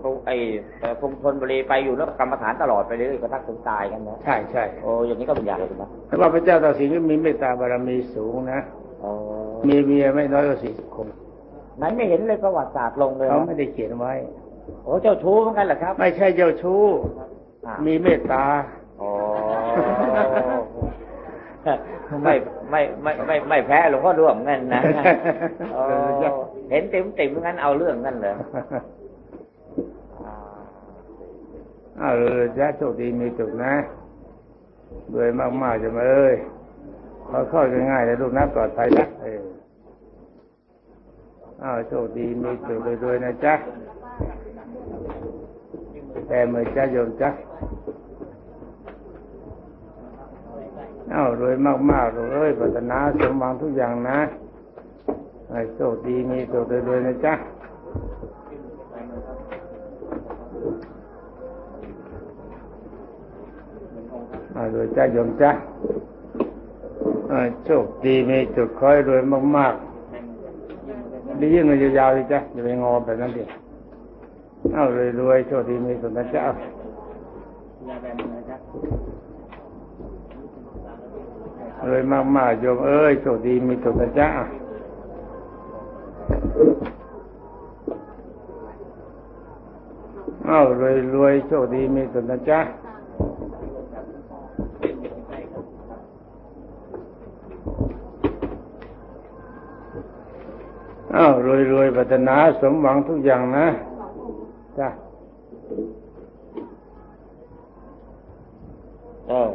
กรุงไอ้เอ่อกรุงธนบุรีไปอยู่แล้วกรรมฐานตลอดไปเรื่อยกระทั่งถึงตายกันนะใช่ใช่โอ้อย่างนี้ก็เป็นอย่างเลยนะแต่ว่าพระเจ้าตากสินก็มีเมตตาบารมีสูงนะอ๋อมีเมียไม่น้อยกว่าสี่สิบคนไหนไม่เห็นเลยประวัติศาสตร์ลงเลยเขานะไม่ได้เขียนไว้ โอ้เจ้าชู้เหมือนกันเหรอครับ ไม่ใช่เจ้าชู้อะมีเมตตาอ๋อ ไม่ไม่ไม่ไม่ไม่แพ้หลวงพ่อร่วมงั้นนะโอ้เห็นติ่มติ่มๆงั้นเอาเรื่องงั้นเลยอ้าวเออจ้าโชคดีมีสุขนะรวยมากๆจะมาเอ้ยขอเข้าง่ายๆเลยลูกนะปลอดภัยนะเอออ้าวโชคดีมีสุขรวยๆนะจ๊ะแต่มือจ้าโยมจ้ะ อ้าวรวยมากๆลูกเอ้ยปรารถนาสมหวังทุกอย่างนะให้โชคดีมีสุขรวยๆนะจ๊ะอ่าโดยจ้าโยมจ้าอ่าโชคดีมีจุดคอยรวยมากๆดียิ่งเลยยาวๆเลยจ้ะอย่าไปงอแบบนั้นดิเอารวยรวยๆโชคดีมีสุขนะจ้าเอา รวยมากๆโยมเอ้ยโชคดีมีสุขนะจ้าเอารวยรวยโชคดีมีสุขนะจ้าอ้าวรวยรวยปรารถนาสมหวังทุกอย่างนะจ้ะเออ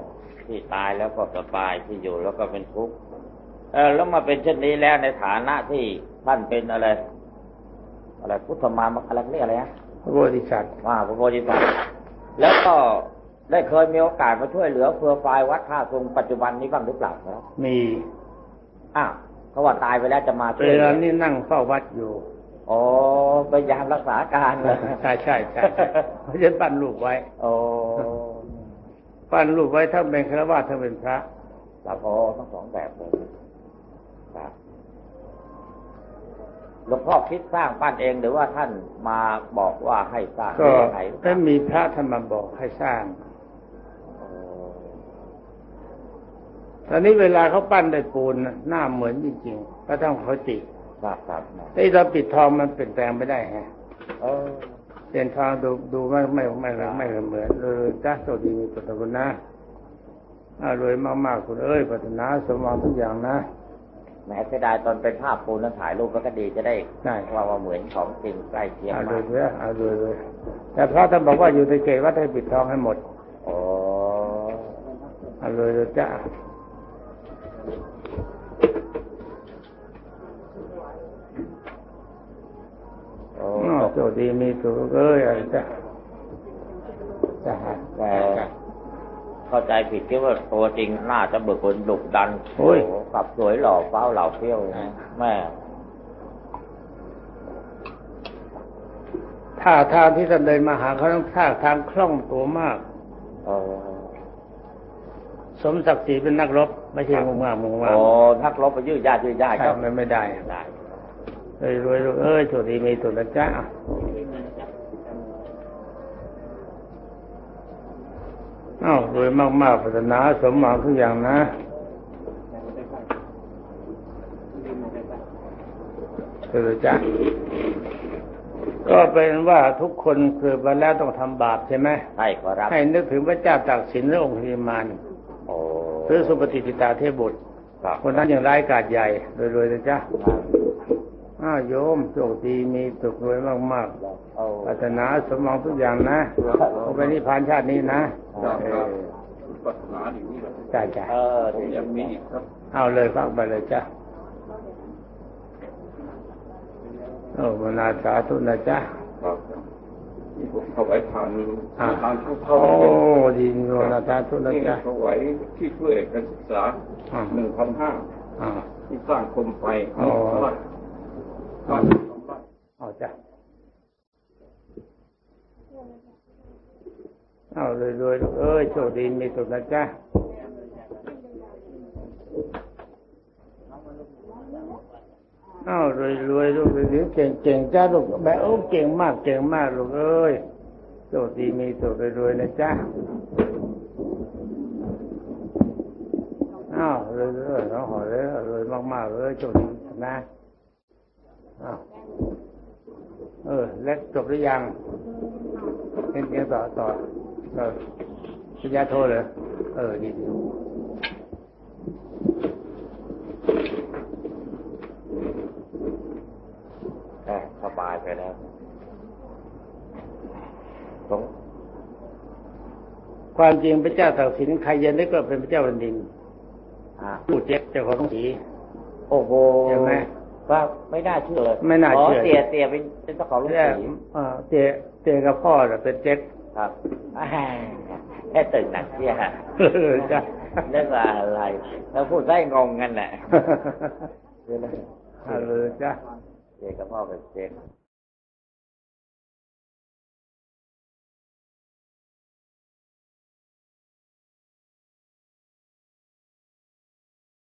ที่ตายแล้วก็สบายที่อยู่แล้วก็เป็นทุกข์เออแล้วมาเป็นเช่นนี้แล้วในฐานะที่ท่านเป็นอะไร อะไรพุทธมามอะไรนี่อะไรนะพระโพธิสัตว์มาพระโพธิสัตว์แล้วก็ได้เคยมีโอกาสมาช่วยเหลือเพื่อฝ่ายวัดท่าทรงปัจจุบันนี้บ้างหรือเปล่าครับมีอ้าวเขาว่าตายไปแล้วจะมาช่วยเวลานี้นั่งเฝ้าวัดอยู่โอ้พยายามรักษาการเลยใช่ใช่ใช่เพราะฉะนั้นปั้นลูกไว้โอ้ ปั้นลูกไว้ถ้าเป็นฆราวาสถ้าเป็นพระลาพอทั้งสองแบบเลยครับหลวงพ่อคิดสร้างปั้นเองหรือว่าท่านมาบอกว่าให้สร้างก็หรือยังไงถ้ามีพระท่านมาบอกให้สร้างโอ้ตอนนี้เวลาเขาปั้นด้วยปูนน่ะหน้าเหมือนจริงๆก็ต้องเขาติครับครับนะไอ้เราปิดทองมันเปลี่ยนแปลงไม่ได้ฮะ เออเปลี่ยนทองดูดูไม่ไม่ไม่ไม่ไม่เหมือนเลยจ้าโชคดีมีปัตตนะอ่ารวยมากๆคุณเอ้ยปัตนาสมหวังทุกอย่างนะแหมเสียดายตอนเป็นภาพปูนนั้นถ่ายรูปแล้วก็ดีจะได้ใช่ว่าว่าเหมือนของจริงใกล้เคียงเอามาเลกยเพื่อเอาเลยเลยแต่พระท่านบอกว่าอยู่ในเขตวัดให้ปิดทองให้หมดโอ้เอาเลยเลยจ้า อ้อ้าวโชคดีมีสุขเอ้ยอะไรจ้าจ้าแต่เข้าใจผิดคิดว่าตัวจริงน่าจะเบิกคนดุดันโอ้ยโหขับสวยหล่อเฟ้าเหล่าเฟี้ยวนะแม่ท่าทางที่ท่านเดินมาหาเขาต้องท่าทางคล่องตัวมากโอ้สมศักดิ์ศรีเป็นนักรบ ไม่ใช่งงงามงงงามโอ้ทักลบไปยืดญาติยืดญาติใช่ก็มันไม่ได้ได้ เอ้ยรวยรวยเอ้ยโชคดีมีสุขนะจ้าอ้าวรวยมากๆพัฒนาสมหวังทุกอย่างนะเออจ้ะก็เป็นว่าทุกคนเกิดมาแล้วต้องทำบาปใช่ไหมใช่ขอรับ ให้นึกถึงพระเจ้าตากสินหรือองค์พิมานโอ้หรือสุปฏิปิตาเทพบุตรครับคนนั้นยังร้ายกาจใหญ่รวยๆนะจ๊ะครับ อ้าวโยมโชคดีมีสุขรวยมากโอ้ๆปรารถนาสมหวังทุกอย่างนะเอาไปนิพพานชาตินี้นะครับเอครับอปรารถนาอย่างนี้แหละจ้าจ้าเออผมยังมีอีกครับ เอาเลยฟังไปเลยจ้ะโอ้มนาสาธุนะจ๊ะครับนี่ผมถวายทานอ่าทานเท่าโอ้เท่าดีโมนาสาธุนะนี่จ๊ะถวายที่ช่วยการศึกษาอ่าหนึ่งพันห้าอ่าที่สร้างโคมไฟอ๋อ บ้านสองบานเอาจ้ะเอาเลยรวยลูกเอ้ยโชคดีมีสุขนะจ๊ะเอารวยรวยลูกเดี๋ยวเก่งเก่งจ้าลูกแม่โอ้เก่งมากเก่งมากลูกเอ้ยโชคดีมีสุขรวยๆนะจ๊ะอ้าวรวยรวยน้องหอเลยรวยมากๆเลยโชคดีนะ เออเล็กจบหรือยัง เป็นยังต่อต่อเออปริญญาโทเลยเออดีดีเออสบายไปแล้วสงความจริงพระเจ้าตากสินใครจะนึกว่าเป็นพระเจ้าแผ่นดินอ่าผู้เจ็บเจ้าของสี โอ้โหเห็นไหม ว่าไม่น่าเชื่อเลยไม่น่าเชื่อเตียเตียเป็นเป็นเจ้าของลูกเนี่ยศรีเอ่อเตะเตะกับพ่อน่ะเป็นเจ๊กครับอ่าแค่ตื่นหนักเที่ยเออจ้ะเรื่องว่าอะไรแล้วพูดได้งงกันแหละเอาเลยจ้ะเจ๊กับพ่อเป็นเจ๊